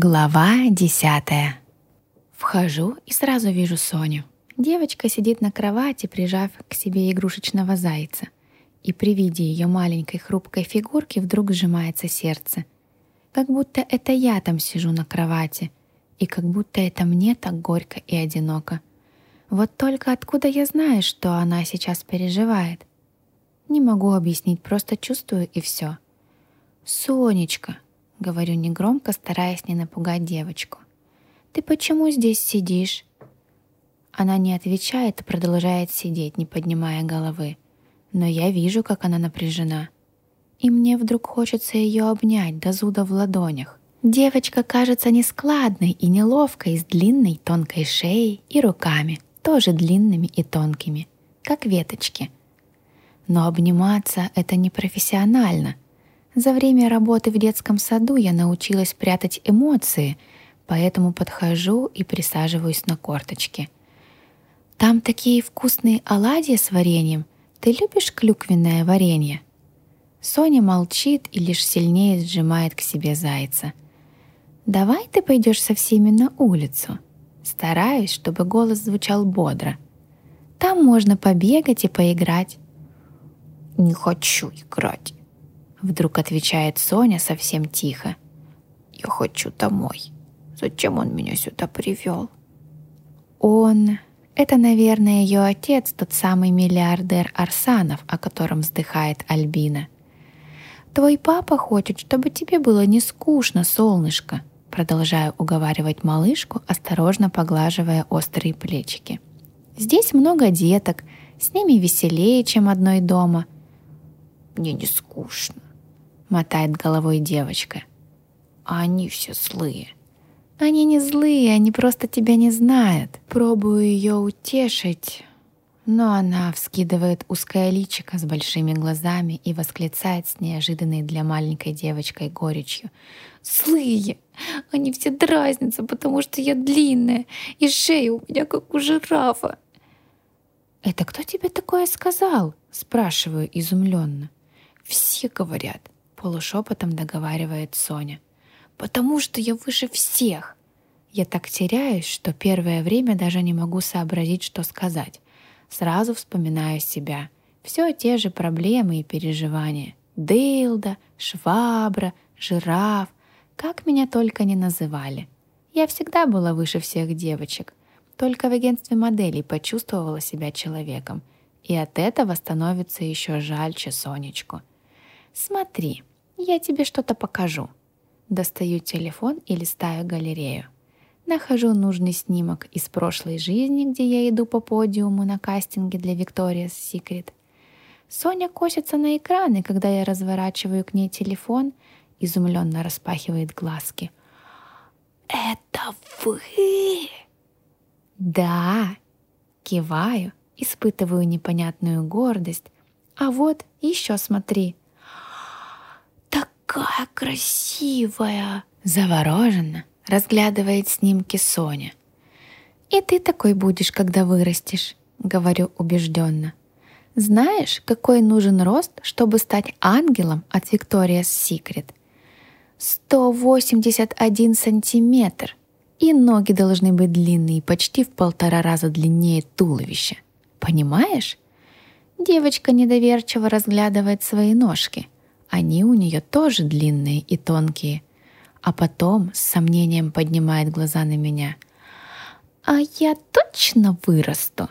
Глава десятая. Вхожу и сразу вижу Соню. Девочка сидит на кровати, прижав к себе игрушечного зайца. И при виде ее маленькой хрупкой фигурки вдруг сжимается сердце. Как будто это я там сижу на кровати. И как будто это мне так горько и одиноко. Вот только откуда я знаю, что она сейчас переживает? Не могу объяснить, просто чувствую и все. «Сонечка», — говорю негромко, стараясь не напугать девочку. «Ты почему здесь сидишь?» Она не отвечает и продолжает сидеть, не поднимая головы. Но я вижу, как она напряжена. И мне вдруг хочется ее обнять до зуда в ладонях. Девочка кажется нескладной и неловкой, с длинной тонкой шеей и руками, тоже длинными и тонкими, как веточки. Но обниматься — это непрофессионально — за время работы в детском саду я научилась прятать эмоции, поэтому подхожу и присаживаюсь на корточки. «Там такие вкусные оладьи с вареньем. Ты любишь клюквенное варенье?» Соня молчит и лишь сильнее сжимает к себе зайца. «Давай ты пойдешь со всеми на улицу». Стараюсь, чтобы голос звучал бодро. «Там можно побегать и поиграть». «Не хочу играть», Вдруг отвечает Соня совсем тихо. «Я хочу домой. Зачем он меня сюда привел?» «Он...» Это, наверное, ее отец, тот самый миллиардер Арсанов, о котором вздыхает Альбина. «Твой папа хочет, чтобы тебе было не скучно, солнышко», продолжаю уговаривать малышку, осторожно поглаживая острые плечики. «Здесь много деток, с ними веселее, чем одной дома». «Мне не скучно», мотает головой девочка. А они все злые. Они не злые, они просто тебя не знают. Пробую ее утешить, но она вскидывает узкое личико с большими глазами и восклицает с неожиданной для маленькой девочкой горечью. «Злые! Они все дразнятся, потому что я длинная, и шея у меня как у жирафа!» «Это кто тебе такое сказал?» — спрашиваю изумленно. «Все говорят полушепотом договаривает Соня. «Потому что я выше всех!» Я так теряюсь, что первое время даже не могу сообразить, что сказать. Сразу вспоминаю себя. Все те же проблемы и переживания. Дылда, швабра, жираф. Как меня только не называли. Я всегда была выше всех девочек. Только в агентстве моделей почувствовала себя человеком. И от этого становится еще жальче Сонечку. Смотри, я тебе что-то покажу. Достаю телефон и листаю галерею. Нахожу нужный снимок из прошлой жизни, где я иду по подиуму на кастинге для Victoria's Secret. Соня косится на экраны, когда я разворачиваю к ней телефон, изумленно распахивает глазки. «Это вы?» «Да!» Киваю, испытываю непонятную гордость. «А вот еще смотри!» Какая красивая!» Завороженно разглядывает снимки Соня. «И ты такой будешь, когда вырастешь», — говорю убежденно. «Знаешь, какой нужен рост, чтобы стать ангелом от Victoria's Secret? 181 сантиметр, и ноги должны быть длинные, почти в полтора раза длиннее туловища. Понимаешь?» Девочка недоверчиво разглядывает свои ножки — они у нее тоже длинные и тонкие. А потом с сомнением поднимает глаза на меня. «А я точно вырасту?»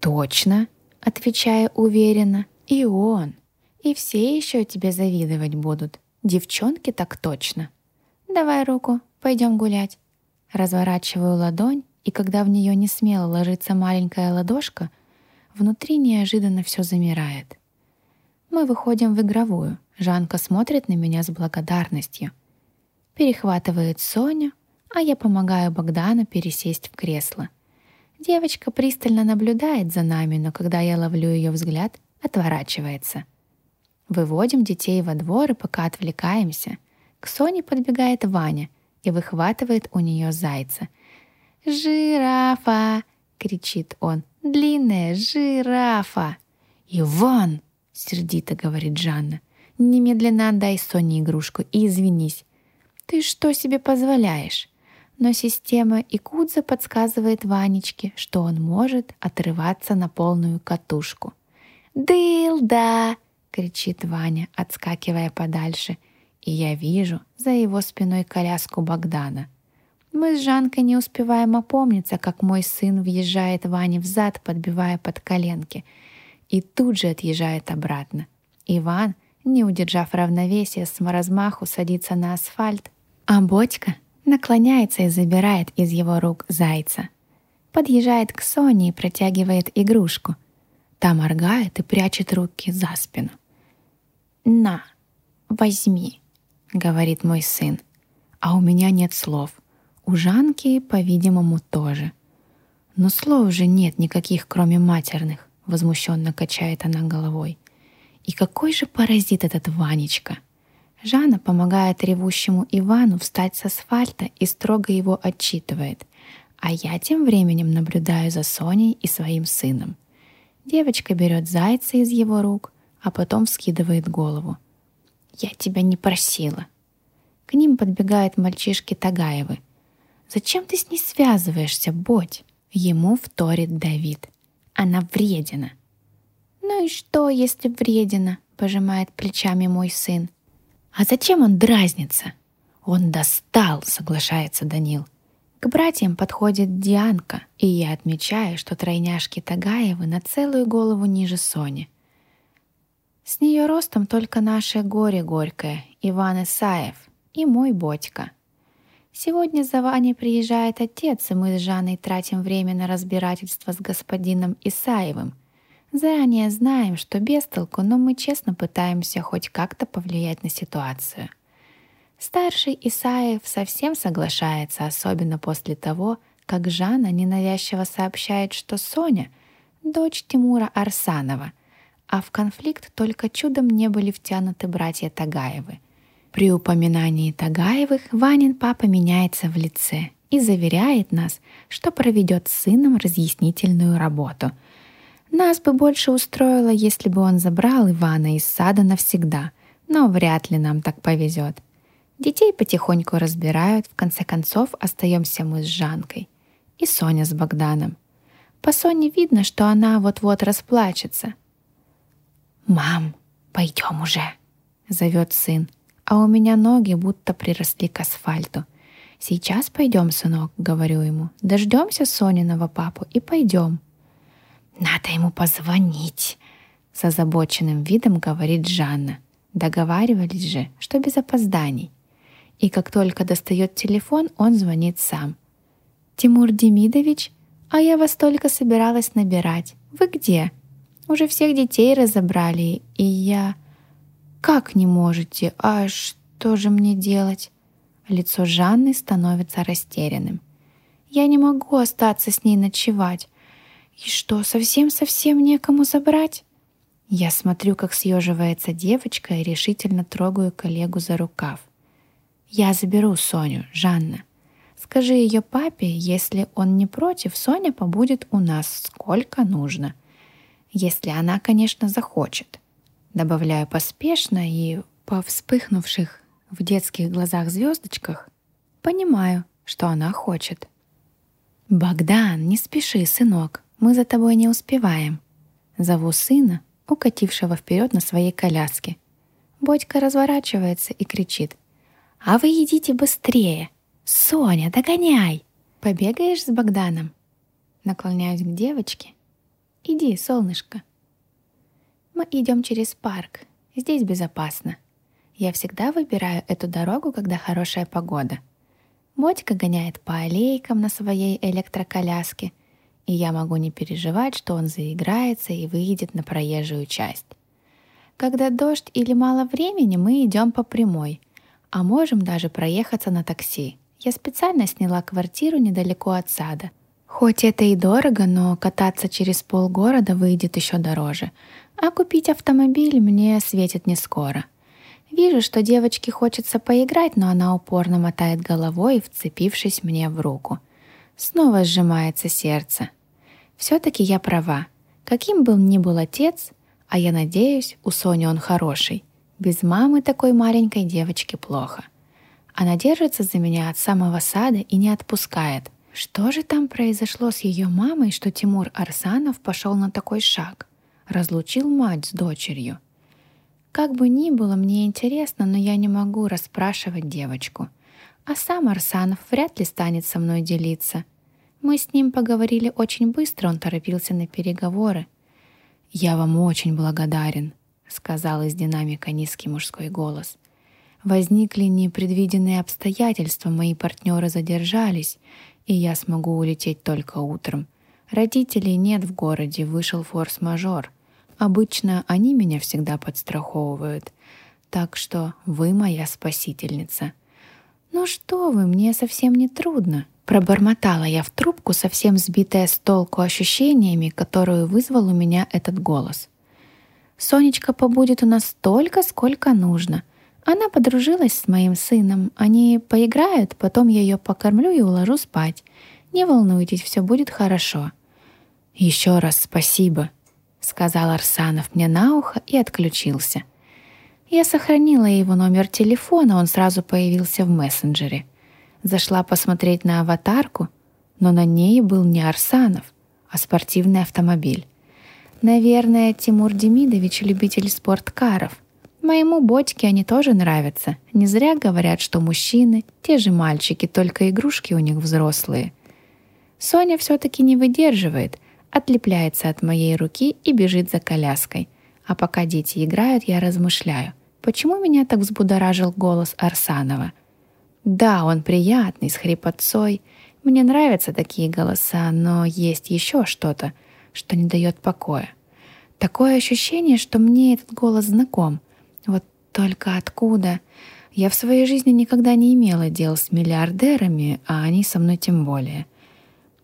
«Точно», — отвечаю уверенно. «И он. И все еще тебе завидовать будут. Девчонки так точно. Давай руку, пойдем гулять». Разворачиваю ладонь, и когда в нее не смело ложится маленькая ладошка, внутри неожиданно все замирает. Мы выходим в игровую. Жанка смотрит на меня с благодарностью. Перехватывает Соню, а я помогаю Богдану пересесть в кресло. Девочка пристально наблюдает за нами, но когда я ловлю ее взгляд, отворачивается. Выводим детей во двор и пока отвлекаемся. К Соне подбегает Ваня и выхватывает у нее зайца. «Жирафа!» — кричит он. «Длинная жирафа!» «Иван!» — сердито говорит Жанна. Немедленно отдай Соне игрушку и извинись. Ты что себе позволяешь? Но система Икудза подсказывает Ванечке, что он может отрываться на полную катушку. «Дылда!» — кричит Ваня, отскакивая подальше, и я вижу за его спиной коляску Богдана. Мы с Жанкой не успеваем опомниться, как мой сын въезжает Ване в зад, подбивая под коленки, и тут же отъезжает обратно. Иван, не удержав равновесия, с размаху садится на асфальт, а Бодька наклоняется и забирает из его рук зайца. Подъезжает к Соне и протягивает игрушку. Та моргает и прячет руки за спину. «На, возьми», — говорит мой сын. А у меня нет слов. У Жанки, по-видимому, тоже. Но слов же нет никаких, кроме матерных, возмущенно качает она головой. И какой же паразит этот Ванечка? Жанна помогает ревущему Ивану встать с асфальта и строго его отчитывает. А я тем временем наблюдаю за Соней и своим сыном. Девочка берет зайца из его рук, а потом вскидывает голову. «Я тебя не просила». К ним подбегают мальчишки Тагаевы. «Зачем ты с ней связываешься, Бодь?» Ему вторит Давид. «Она вредина». «Ну и что, если вредина?» — пожимает плечами мой сын. «А зачем он дразнится?» «Он достал», — соглашается Данил. К братьям подходит Дианка, и я отмечаю, что тройняшки Тагаевы на целую голову ниже Сони. С нее ростом только наше горе горькое, Иван Исаев и мой Бодька. Сегодня за Ваней приезжает отец, и мы с Жанной тратим время на разбирательство с господином Исаевым — Заранее знаем, что без толку, но мы честно пытаемся хоть как-то повлиять на ситуацию. Старший Исаев совсем соглашается, особенно после того, как Жанна ненавязчиво сообщает, что Соня — дочь Тимура Арсанова, а в конфликт только чудом не были втянуты братья Тагаевы. При упоминании Тагаевых Ванин папа меняется в лице и заверяет нас, что проведет с сыном разъяснительную работу — нас бы больше устроило, если бы он забрал Ивана из сада навсегда, но вряд ли нам так повезет. Детей потихоньку разбирают, в конце концов остаемся мы с Жанкой и Соня с Богданом. По Соне видно, что она вот-вот расплачется. «Мам, пойдем уже!» — зовет сын, а у меня ноги будто приросли к асфальту. «Сейчас пойдем, сынок», — говорю ему. «Дождемся Сониного папу и пойдем». «Надо ему позвонить», — с озабоченным видом говорит Жанна. Договаривались же, что без опозданий. И как только достает телефон, он звонит сам. «Тимур Демидович, а я вас только собиралась набирать. Вы где? Уже всех детей разобрали, и я...» «Как не можете? А что же мне делать?» Лицо Жанны становится растерянным. «Я не могу остаться с ней ночевать. И что, совсем-совсем некому забрать? Я смотрю, как съеживается девочка и решительно трогаю коллегу за рукав. Я заберу Соню, Жанна. Скажи ее папе, если он не против, Соня побудет у нас сколько нужно. Если она, конечно, захочет. Добавляю поспешно и по вспыхнувших в детских глазах звездочках понимаю, что она хочет. «Богдан, не спеши, сынок. Мы за тобой не успеваем. Зову сына, укатившего вперед на своей коляске. Бодька разворачивается и кричит. «А вы идите быстрее! Соня, догоняй! Побегаешь с Богданом?» Наклоняюсь к девочке. «Иди, солнышко!» Мы идем через парк. Здесь безопасно. Я всегда выбираю эту дорогу, когда хорошая погода. Бодька гоняет по аллейкам на своей электроколяске — и я могу не переживать, что он заиграется и выйдет на проезжую часть. Когда дождь или мало времени, мы идем по прямой, а можем даже проехаться на такси. Я специально сняла квартиру недалеко от сада. Хоть это и дорого, но кататься через полгорода выйдет еще дороже, а купить автомобиль мне светит не скоро. Вижу, что девочке хочется поиграть, но она упорно мотает головой, вцепившись мне в руку — Снова сжимается сердце. Все-таки я права. Каким был ни был отец, а я надеюсь, у Сони он хороший. Без мамы такой маленькой девочки плохо. Она держится за меня от самого сада и не отпускает. Что же там произошло с ее мамой, что Тимур Арсанов пошел на такой шаг? Разлучил мать с дочерью. Как бы ни было, мне интересно, но я не могу расспрашивать девочку. А сам Арсанов вряд ли станет со мной делиться. Мы с ним поговорили очень быстро, он торопился на переговоры. «Я вам очень благодарен», — сказал из динамика низкий мужской голос. «Возникли непредвиденные обстоятельства, мои партнеры задержались, и я смогу улететь только утром. Родителей нет в городе, вышел форс-мажор. Обычно они меня всегда подстраховывают. Так что вы моя спасительница. Ну что вы, мне совсем не трудно. Пробормотала я в трубку, совсем сбитая с толку ощущениями, которую вызвал у меня этот голос. Сонечка побудет у нас столько, сколько нужно — она подружилась с моим сыном. Они поиграют, потом я ее покормлю и уложу спать. Не волнуйтесь, все будет хорошо. Еще раз спасибо, сказал Арсанов мне на ухо и отключился. Я сохранила его номер телефона, он сразу появился в мессенджере. Зашла посмотреть на аватарку, но на ней был не Арсанов, а спортивный автомобиль. Наверное, Тимур Демидович любитель спорткаров. Моему Бодьке они тоже нравятся. Не зря говорят, что мужчины — те же мальчики, только игрушки у них взрослые. Соня все-таки не выдерживает, отлепляется от моей руки и бежит за коляской. А пока дети играют, я размышляю, почему меня так взбудоражил голос Арсанова. Да, он приятный, с хрипотцой. Мне нравятся такие голоса, но есть еще что-то, что не дает покоя. Такое ощущение, что мне этот голос знаком — вот только откуда? Я в своей жизни никогда не имела дел с миллиардерами, а они со мной тем более.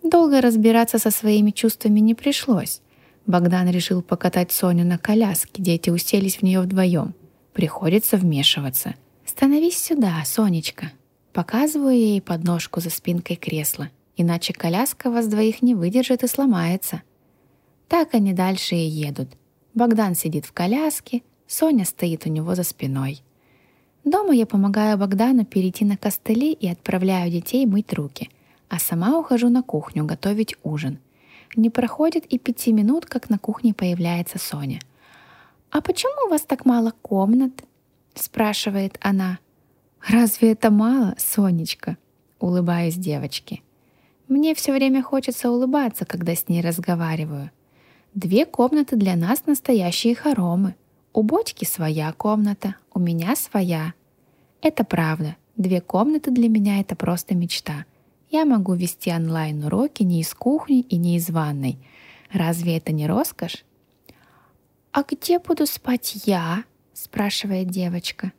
Долго разбираться со своими чувствами не пришлось. Богдан решил покатать Соню на коляске, дети уселись в нее вдвоем. Приходится вмешиваться. «Становись сюда, Сонечка». Показываю ей подножку за спинкой кресла, иначе коляска вас двоих не выдержит и сломается. Так они дальше и едут. Богдан сидит в коляске, Соня стоит у него за спиной. Дома я помогаю Богдану перейти на костыли и отправляю детей мыть руки, а сама ухожу на кухню готовить ужин. Не проходит и пяти минут, как на кухне появляется Соня. «А почему у вас так мало комнат?» — спрашивает она. «Разве это мало, Сонечка?» — улыбаюсь девочке. Мне все время хочется улыбаться, когда с ней разговариваю. Две комнаты для нас настоящие хоромы. У бочки своя комната, у меня своя. Это правда. Две комнаты для меня — это просто мечта. Я могу вести онлайн-уроки не из кухни и не из ванной. Разве это не роскошь? «А где буду спать я?» — спрашивает девочка.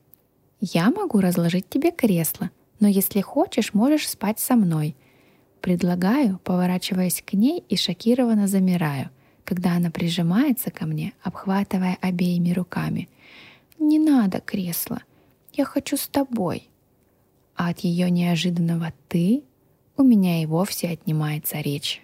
«Я могу разложить тебе кресло, но если хочешь, можешь спать со мной». Предлагаю, поворачиваясь к ней и шокированно замираю — когда она прижимается ко мне, обхватывая обеими руками. «Не надо кресло, я хочу с тобой». А от ее неожиданного «ты» у меня и вовсе отнимается речь.